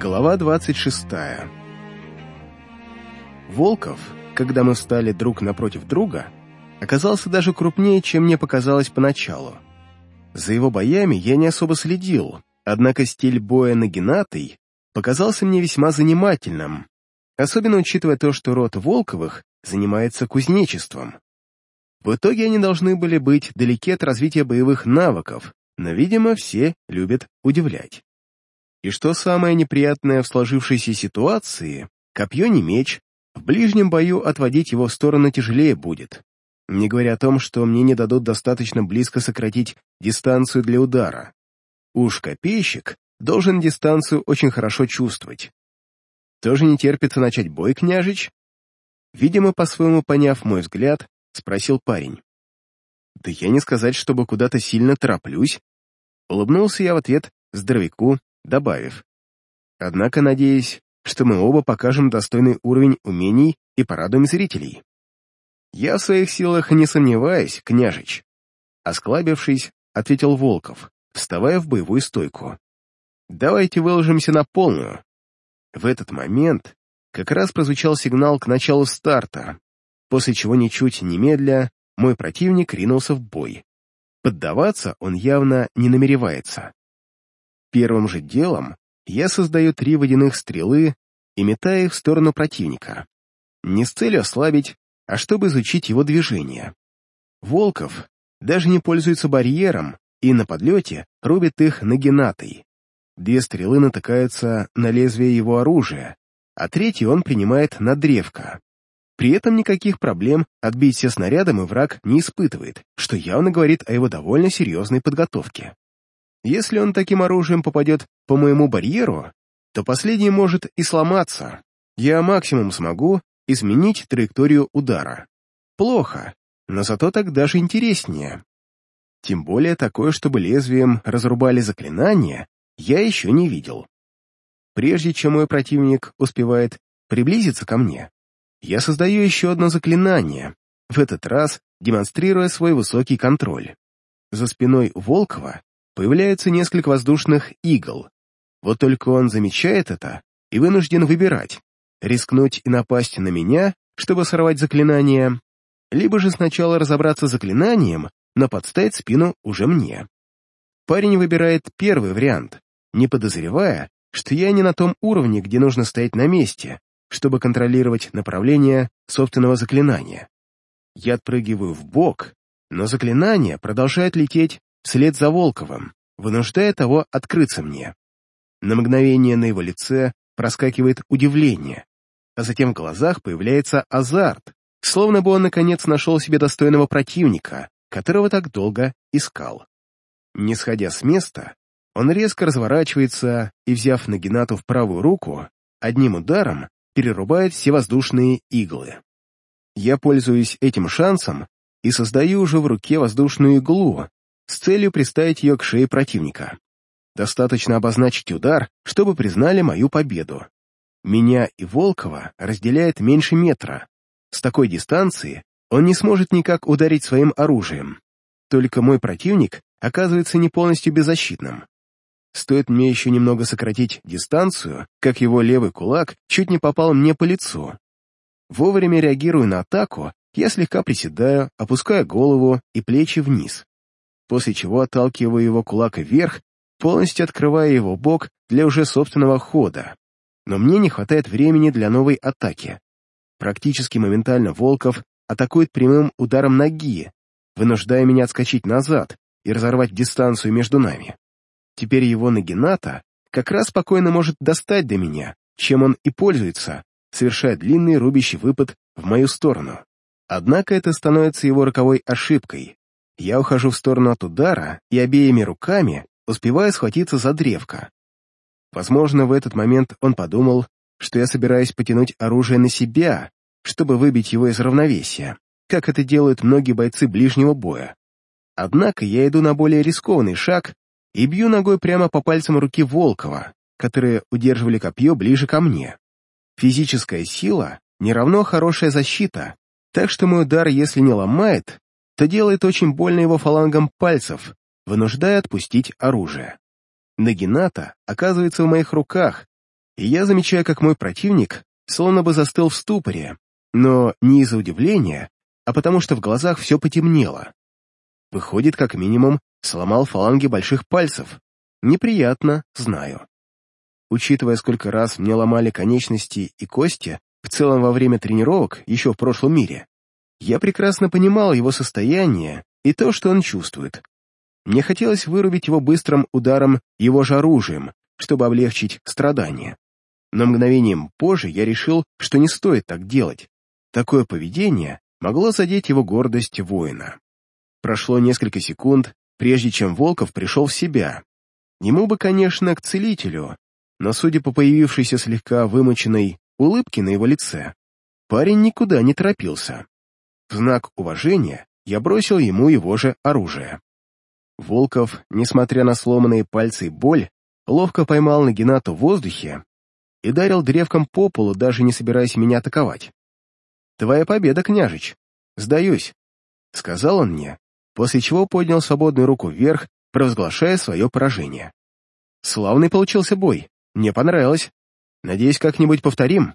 Глава 26 Волков, когда мы встали друг напротив друга, оказался даже крупнее, чем мне показалось поначалу. За его боями я не особо следил, однако стиль боя нагинатый показался мне весьма занимательным, особенно учитывая то, что род Волковых занимается кузнечеством. В итоге они должны были быть далеки от развития боевых навыков, но, видимо, все любят удивлять. И что самое неприятное в сложившейся ситуации, копье не меч, в ближнем бою отводить его в сторону тяжелее будет. Не говоря о том, что мне не дадут достаточно близко сократить дистанцию для удара. Уж копейщик должен дистанцию очень хорошо чувствовать. Тоже не терпится начать бой, княжич? Видимо, по-своему поняв мой взгляд, спросил парень. Да я не сказать, чтобы куда-то сильно тороплюсь. Улыбнулся я в ответ здоровяку, добавив. Однако надеюсь, что мы оба покажем достойный уровень умений и порадуем зрителей. Я в своих силах не сомневаюсь, княжич. Осклабившись, ответил Волков, вставая в боевую стойку. Давайте выложимся на полную. В этот момент как раз прозвучал сигнал к началу старта, после чего ничуть немедля мой противник ринулся в бой. Поддаваться он явно не намеревается. Первым же делом я создаю три водяных стрелы и метаю их в сторону противника. Не с целью ослабить, а чтобы изучить его движение. Волков даже не пользуется барьером и на подлете рубит их нагинатой. Две стрелы натыкаются на лезвие его оружия, а третью он принимает на древко. При этом никаких проблем отбить все снарядом и враг не испытывает, что явно говорит о его довольно серьезной подготовке. Если он таким оружием попадет по моему барьеру, то последний может и сломаться. Я максимум смогу изменить траекторию удара. Плохо, но зато так даже интереснее. Тем более такое, чтобы лезвием разрубали заклинания, я еще не видел. Прежде чем мой противник успевает приблизиться ко мне, я создаю еще одно заклинание, в этот раз демонстрируя свой высокий контроль. За спиной Волкова появляется несколько воздушных игл. Вот только он замечает это и вынужден выбирать, рискнуть и напасть на меня, чтобы сорвать заклинание, либо же сначала разобраться с заклинанием, но подставить спину уже мне. Парень выбирает первый вариант, не подозревая, что я не на том уровне, где нужно стоять на месте, чтобы контролировать направление собственного заклинания. Я отпрыгиваю в бок, но заклинание продолжает лететь вслед за Волковым, вынуждая того открыться мне. На мгновение на его лице проскакивает удивление, а затем в глазах появляется азарт, словно бы он наконец нашел себе достойного противника, которого так долго искал. Не сходя с места, он резко разворачивается и, взяв Нагинату в правую руку, одним ударом перерубает все воздушные иглы. Я пользуюсь этим шансом и создаю уже в руке воздушную иглу, с целью приставить ее к шее противника. Достаточно обозначить удар, чтобы признали мою победу. Меня и Волкова разделяет меньше метра. С такой дистанции он не сможет никак ударить своим оружием. Только мой противник оказывается не полностью беззащитным. Стоит мне еще немного сократить дистанцию, как его левый кулак чуть не попал мне по лицу. Вовремя реагирую на атаку, я слегка приседаю, опуская голову и плечи вниз после чего отталкиваю его кулак вверх, полностью открывая его бок для уже собственного хода. Но мне не хватает времени для новой атаки. Практически моментально Волков атакует прямым ударом ноги, вынуждая меня отскочить назад и разорвать дистанцию между нами. Теперь его нагината как раз спокойно может достать до меня, чем он и пользуется, совершая длинный рубящий выпад в мою сторону. Однако это становится его роковой ошибкой, я ухожу в сторону от удара и обеими руками успеваю схватиться за древко. Возможно, в этот момент он подумал, что я собираюсь потянуть оружие на себя, чтобы выбить его из равновесия, как это делают многие бойцы ближнего боя. Однако я иду на более рискованный шаг и бью ногой прямо по пальцам руки Волкова, которые удерживали копье ближе ко мне. Физическая сила не равно хорошая защита, так что мой удар, если не ломает, то делает очень больно его фалангам пальцев, вынуждая отпустить оружие. Нагината оказывается в моих руках, и я замечаю, как мой противник словно бы застыл в ступоре, но не из-за удивления, а потому что в глазах все потемнело. Выходит, как минимум, сломал фаланги больших пальцев. Неприятно, знаю. Учитывая, сколько раз мне ломали конечности и кости, в целом во время тренировок, еще в прошлом мире, я прекрасно понимал его состояние и то, что он чувствует. Мне хотелось вырубить его быстрым ударом его же оружием, чтобы облегчить страдания. Но мгновением позже я решил, что не стоит так делать. Такое поведение могло задеть его гордость воина. Прошло несколько секунд, прежде чем Волков пришел в себя. Ему бы, конечно, к целителю, но, судя по появившейся слегка вымоченной улыбке на его лице, парень никуда не торопился. В знак уважения я бросил ему его же оружие. Волков, несмотря на сломанные пальцы и боль, ловко поймал Нагинату в воздухе и дарил древком по полу, даже не собираясь меня атаковать. «Твоя победа, княжич! Сдаюсь!» — сказал он мне, после чего поднял свободную руку вверх, провозглашая свое поражение. «Славный получился бой, мне понравилось. Надеюсь, как-нибудь повторим?»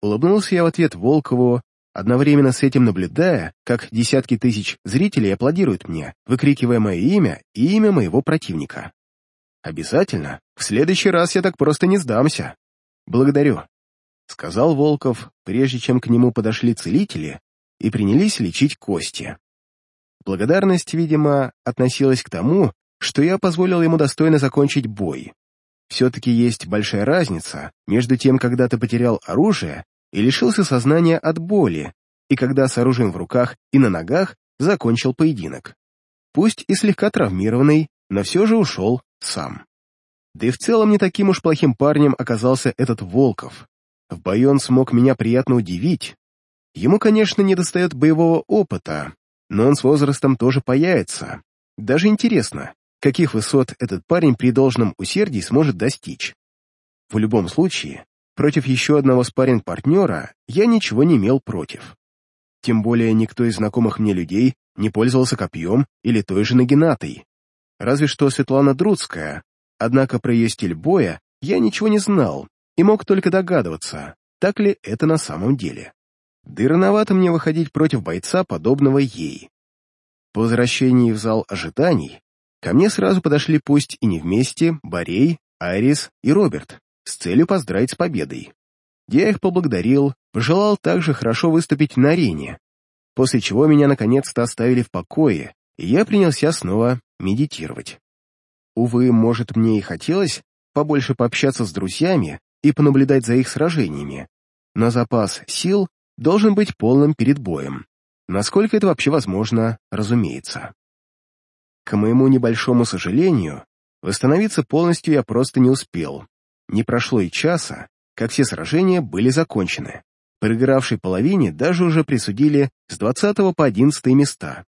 Улыбнулся я в ответ Волкову, одновременно с этим наблюдая, как десятки тысяч зрителей аплодируют мне, выкрикивая мое имя и имя моего противника. «Обязательно. В следующий раз я так просто не сдамся. Благодарю», — сказал Волков, прежде чем к нему подошли целители и принялись лечить кости. Благодарность, видимо, относилась к тому, что я позволил ему достойно закончить бой. Все-таки есть большая разница между тем, когда ты потерял оружие и лишился сознания от боли, и когда с оружием в руках и на ногах закончил поединок. Пусть и слегка травмированный, но все же ушел сам. Да и в целом не таким уж плохим парнем оказался этот Волков. В бою он смог меня приятно удивить. Ему, конечно, не достает боевого опыта, но он с возрастом тоже появится. Даже интересно, каких высот этот парень при должном усердии сможет достичь. В любом случае, против еще одного спарринг-партнера я ничего не имел против. Тем более никто из знакомых мне людей не пользовался копьем или той же нагинатой. Разве что Светлана Друцкая, однако про ее стиль боя я ничего не знал и мог только догадываться, так ли это на самом деле. Да и рановато мне выходить против бойца, подобного ей. По возвращении в зал ожиданий ко мне сразу подошли пусть и не вместе Борей, Айрис и Роберт с целью поздравить с победой. Я их поблагодарил, пожелал также хорошо выступить на арене, после чего меня наконец-то оставили в покое, и я принялся снова медитировать. Увы, может, мне и хотелось побольше пообщаться с друзьями и понаблюдать за их сражениями, но запас сил должен быть полным перед боем. Насколько это вообще возможно, разумеется. К моему небольшому сожалению, восстановиться полностью я просто не успел. Не прошло и часа, как все сражения были закончены. Проигравшей половине даже уже присудили с 20 по 11 места.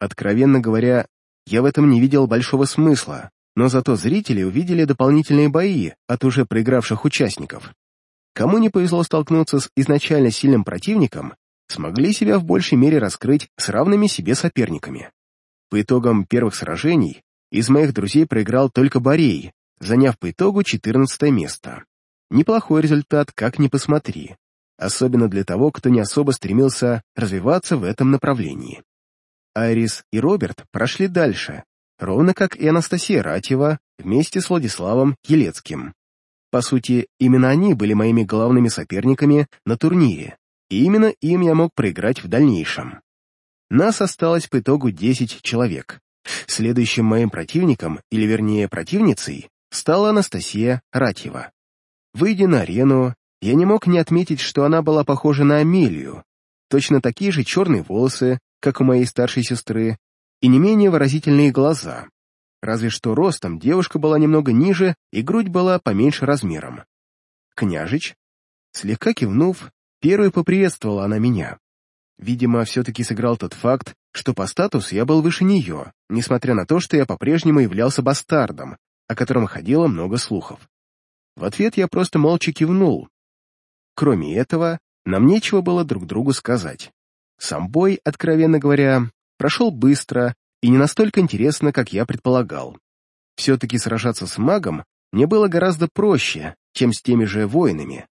Откровенно говоря, я в этом не видел большого смысла, но зато зрители увидели дополнительные бои от уже проигравших участников. Кому не повезло столкнуться с изначально сильным противником, смогли себя в большей мере раскрыть с равными себе соперниками. По итогам первых сражений из моих друзей проиграл только Борей, заняв по итогу 14 место. Неплохой результат, как ни посмотри, особенно для того, кто не особо стремился развиваться в этом направлении. Айрис и Роберт прошли дальше, ровно как и Анастасия Ратьева вместе с Владиславом Елецким. По сути, именно они были моими главными соперниками на турнире, и именно им я мог проиграть в дальнейшем. Нас осталось по итогу 10 человек. Следующим моим противником, или вернее противницей, стала Анастасия Ратьева. Выйдя на арену, я не мог не отметить, что она была похожа на Амелию. Точно такие же черные волосы, как у моей старшей сестры, и не менее выразительные глаза. Разве что ростом девушка была немного ниже, и грудь была поменьше размером. «Княжич?» Слегка кивнув, первой поприветствовала она меня. Видимо, все-таки сыграл тот факт, что по статусу я был выше нее, несмотря на то, что я по-прежнему являлся бастардом, о котором ходило много слухов. В ответ я просто молча кивнул. Кроме этого, нам нечего было друг другу сказать. Сам бой, откровенно говоря, прошел быстро и не настолько интересно, как я предполагал. Все-таки сражаться с магом мне было гораздо проще, чем с теми же воинами.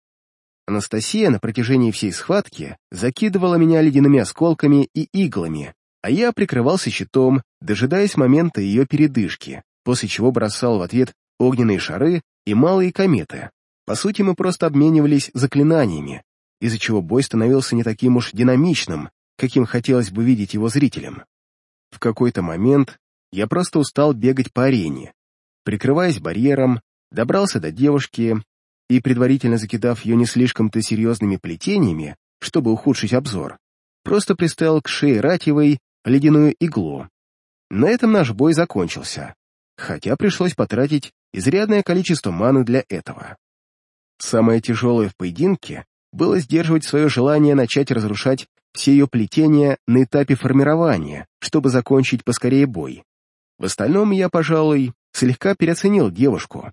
Анастасия на протяжении всей схватки закидывала меня ледяными осколками и иглами, а я прикрывался щитом, дожидаясь момента ее передышки, после чего бросал в ответ огненные шары и малые кометы. По сути, мы просто обменивались заклинаниями, из-за чего бой становился не таким уж динамичным, каким хотелось бы видеть его зрителям. В какой-то момент я просто устал бегать по арене. Прикрываясь барьером, добрался до девушки и, предварительно закидав ее не слишком-то серьезными плетениями, чтобы ухудшить обзор, просто приставил к шее Ратьевой ледяную иглу. На этом наш бой закончился, хотя пришлось потратить изрядное количество маны для этого. Самое тяжелое в поединке было сдерживать свое желание начать разрушать все ее плетения на этапе формирования, чтобы закончить поскорее бой. В остальном я, пожалуй, слегка переоценил девушку.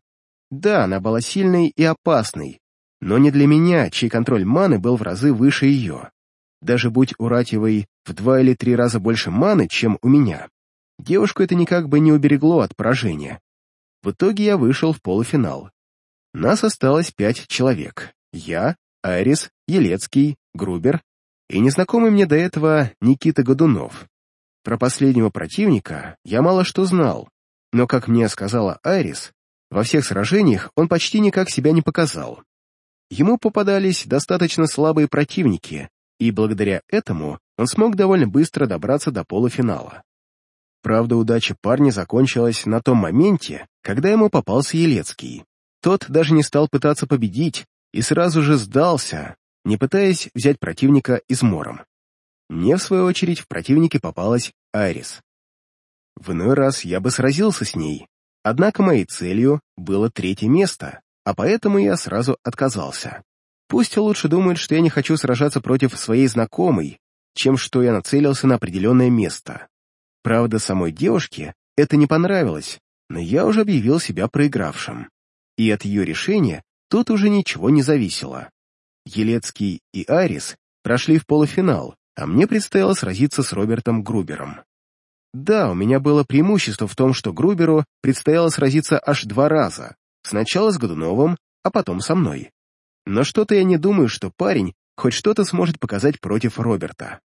Да, она была сильной и опасной, но не для меня, чей контроль маны был в разы выше ее. Даже будь у Ратьевой в два или три раза больше маны, чем у меня, девушку это никак бы не уберегло от поражения. В итоге я вышел в полуфинал. Нас осталось пять человек. Я, Айрис, Елецкий, Грубер и незнакомый мне до этого Никита Годунов. Про последнего противника я мало что знал, но, как мне сказала Айрис, во всех сражениях он почти никак себя не показал. Ему попадались достаточно слабые противники, и благодаря этому он смог довольно быстро добраться до полуфинала. Правда, удача парня закончилась на том моменте, когда ему попался Елецкий. Тот даже не стал пытаться победить и сразу же сдался, не пытаясь взять противника измором. Мне, в свою очередь, в противнике попалась Айрис. В иной раз я бы сразился с ней, однако моей целью было третье место, а поэтому я сразу отказался. Пусть лучше думают, что я не хочу сражаться против своей знакомой, чем что я нацелился на определенное место. Правда, самой девушке это не понравилось, но я уже объявил себя проигравшим. И от ее решения тут уже ничего не зависело. Елецкий и Арис прошли в полуфинал, а мне предстояло сразиться с Робертом Грубером. Да, у меня было преимущество в том, что Груберу предстояло сразиться аж два раза. Сначала с Годуновым, а потом со мной. Но что-то я не думаю, что парень хоть что-то сможет показать против Роберта.